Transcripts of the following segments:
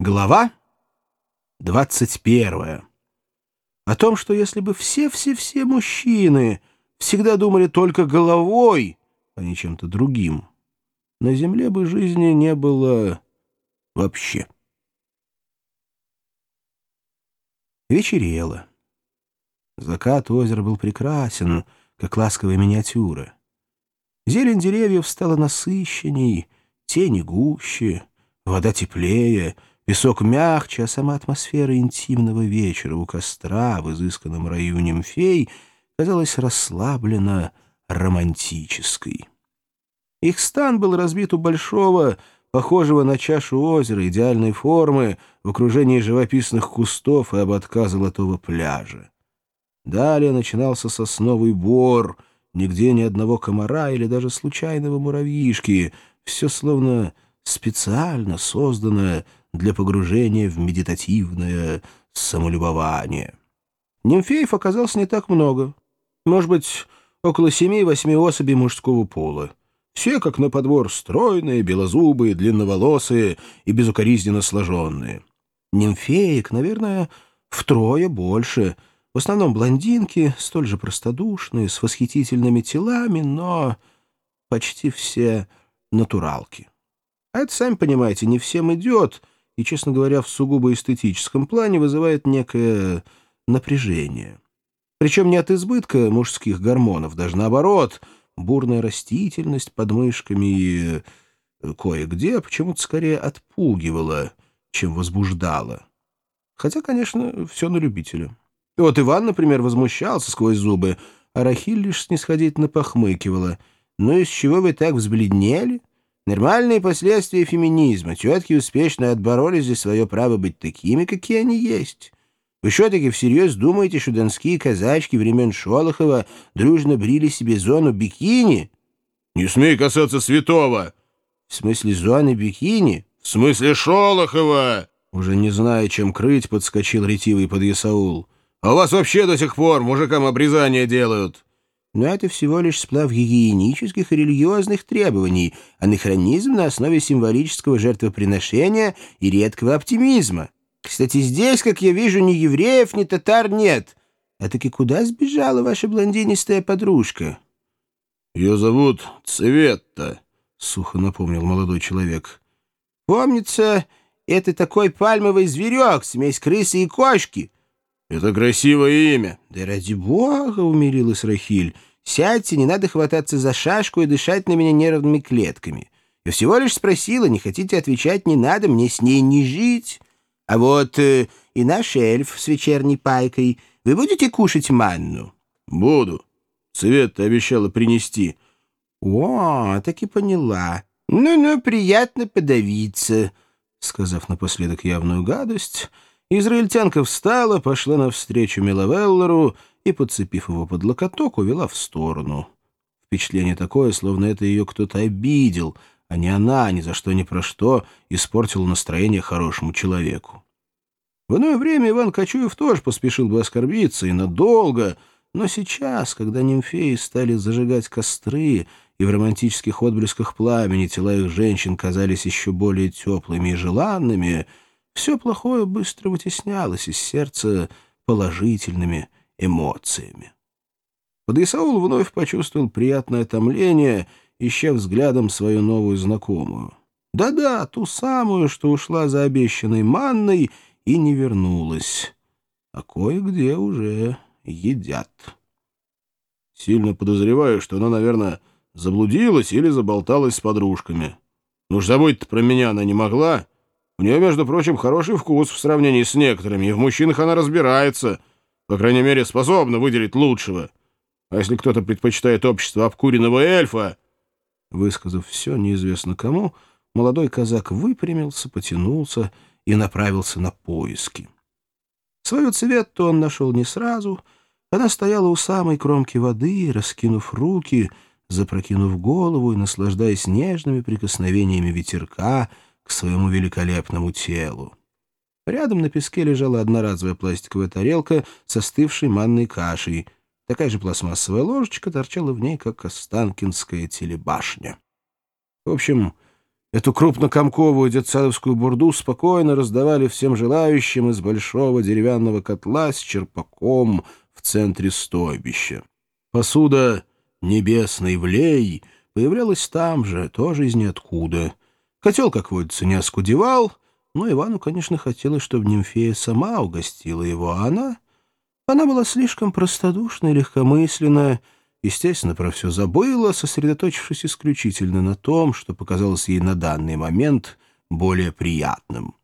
Глава 21. О том, что если бы все-все-все мужчины всегда думали только головой, а не чем-то другим, на земле бы жизни не было вообще. Вечерело. Закат озера был прекрасен, как ласковая миниатюра. Зелень деревьев стала насыщенней, тени гуще, вода теплее — Песок мягче, а сама атмосфера интимного вечера у костра в изысканном раю нимфей казалась расслабленно романтической. Их стан был разбит у большого, похожего на чашу озера идеальной формы, в окружении живописных кустов и ободка золотого пляжа. Далее начинался сосновый бор, нигде ни одного комара или даже случайного муравьишки, все словно специально созданное — для погружения в медитативное самолюбование. Нимфеев оказалось не так много. Может быть, около семи-восьми особей мужского пола. Все, как на подбор, стройные, белозубые, длинноволосые и безукоризненно сложенные. Нимфеек, наверное, втрое больше. В основном блондинки, столь же простодушные, с восхитительными телами, но почти все натуралки. А это, сами понимаете, не всем идет — и, честно говоря, в сугубо эстетическом плане вызывает некое напряжение. Причем не от избытка мужских гормонов, даже наоборот, бурная растительность под мышками и э, кое-где почему-то скорее отпугивала, чем возбуждала. Хотя, конечно, все на любителя. И вот Иван, например, возмущался сквозь зубы, а Рахиль лишь снисходительно похмыкивала. «Ну из чего вы так взбледнели? Нормальные последствия феминизма. Тетки успешно отбороли за свое право быть такими, какие они есть. Вы что-таки всерьез думаете, что донские казачки времен Шолохова дружно брили себе зону бикини? Не смей касаться святого! В смысле зоны бикини? В смысле Шолохова! Уже не зная, чем крыть, подскочил ретивый подъясаул. А у вас вообще до сих пор мужикам обрезание делают но это всего лишь сплав гигиенических и религиозных требований, анахронизм на основе символического жертвоприношения и редкого оптимизма. Кстати, здесь, как я вижу, ни евреев, ни татар нет. А таки куда сбежала ваша блондинистая подружка? — Ее зовут Цветта, — сухо напомнил молодой человек. — Помнится, это такой пальмовый зверек, смесь крысы и кошки. — Это красивое имя. — Да ради бога, — умилилась Рахиль. — Сядьте, не надо хвататься за шашку и дышать на меня нервными клетками. Я всего лишь спросила, не хотите отвечать, не надо, мне с ней не жить. А вот э, и наш эльф с вечерней пайкой. Вы будете кушать манну? — Буду. Цвет обещала принести. — О, так и поняла. Ну-ну, приятно подавиться. Сказав напоследок явную гадость... Израильтянка встала, пошла навстречу Миловеллеру и, подцепив его под локоток, увела в сторону. Впечатление такое, словно это ее кто-то обидел, а не она ни за что ни про что испортила настроение хорошему человеку. В иное время Иван Кочуев тоже поспешил бы оскорбиться, и надолго, но сейчас, когда нимфеи стали зажигать костры, и в романтических отблесках пламени тела их женщин казались еще более теплыми и желанными — все плохое быстро вытеснялось из сердца положительными эмоциями. Подъясаул вновь почувствовал приятное томление, ища взглядом свою новую знакомую. Да-да, ту самую, что ушла за обещанной манной и не вернулась. А кое-где уже едят. Сильно подозреваю, что она, наверное, заблудилась или заболталась с подружками. Ну уж забыть-то про меня она не могла. У нее, между прочим, хороший вкус в сравнении с некоторыми, и в мужчинах она разбирается. По крайней мере, способна выделить лучшего. А если кто-то предпочитает общество обкуренного эльфа...» Высказав все неизвестно кому, молодой казак выпрямился, потянулся и направился на поиски. Свою цвет-то он нашел не сразу. Она стояла у самой кромки воды, раскинув руки, запрокинув голову и наслаждаясь нежными прикосновениями ветерка — к своему великолепному телу. Рядом на песке лежала одноразовая пластиковая тарелка с остывшей манной кашей. Такая же пластмассовая ложечка торчала в ней, как Останкинская телебашня. В общем, Эту крупнокомковую детсадовскую бурду спокойно раздавали всем желающим из большого деревянного котла с черпаком в центре стойбища. Посуда «Небесный влей» появлялась там же, тоже из ниоткуда. Котел, как водится, не оскудевал, но Ивану, конечно, хотелось, чтобы нимфея сама угостила его, а она... Она была слишком простодушна и легкомысленна, естественно, про все забыла, сосредоточившись исключительно на том, что показалось ей на данный момент более приятным.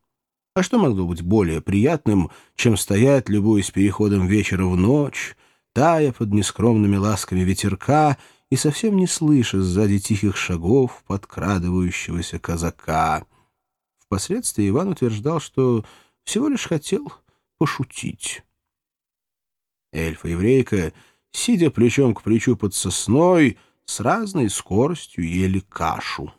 А что могло быть более приятным, чем стоять, любуясь переходом вечера в ночь, тая под нескромными ласками ветерка и совсем не слыша сзади тихих шагов подкрадывающегося казака. Впоследствии Иван утверждал, что всего лишь хотел пошутить. Эльфа-еврейка — сидя плечом к плечу под сосной, с разной скоростью ели кашу.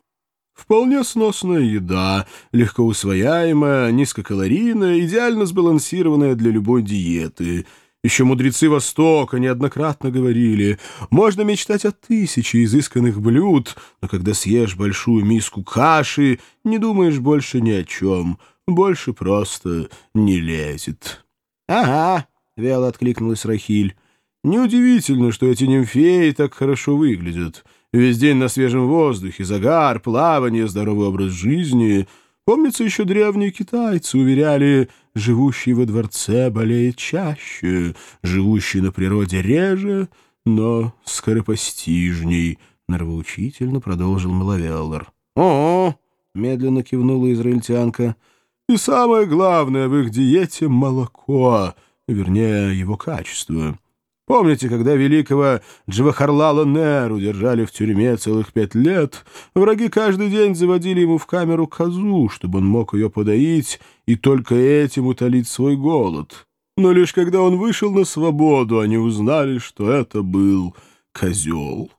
Вполне сносная еда, легко усвояемая, низкокалорийная, идеально сбалансированная для любой диеты. Еще мудрецы Востока неоднократно говорили, можно мечтать о тысяче изысканных блюд, но когда съешь большую миску каши, не думаешь больше ни о чем, больше просто не лезет. — Ага, — вяло откликнулась Рахиль. Неудивительно, что эти нимфеи так хорошо выглядят. Весь день на свежем воздухе, загар, плавание, здоровый образ жизни. Помнится, еще древние китайцы уверяли, живущий во дворце болеет чаще, живущий на природе реже, но скоропостижней, — нравоучительно продолжил Малавеллар. «О-о!» — медленно кивнула израильтянка. «И самое главное в их диете — молоко, вернее, его качество». Помните, когда великого Джавахарлала Неру держали в тюрьме целых пять лет, враги каждый день заводили ему в камеру козу, чтобы он мог ее подоить и только этим утолить свой голод. Но лишь когда он вышел на свободу, они узнали, что это был козел.